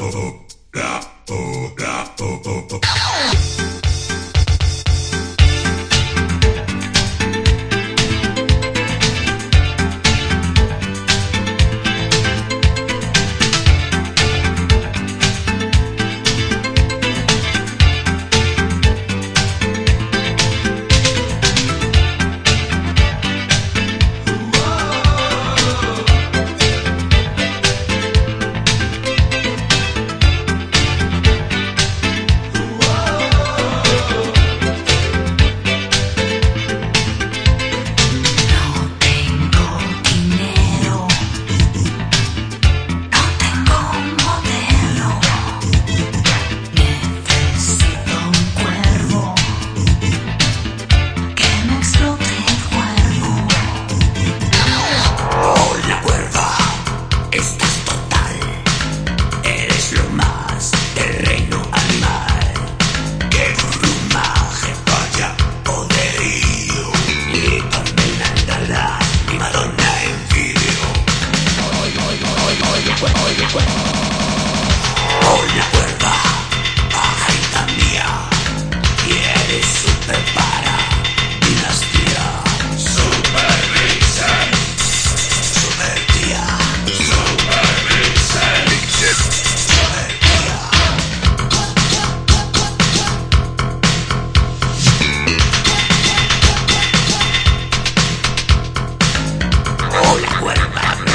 unstoppable. oye cuerda, oye cuerda, bajita mía, quieres super para dinastía, super vixen, super tía, super vixen, vixen, super tía. Oye cuerda, me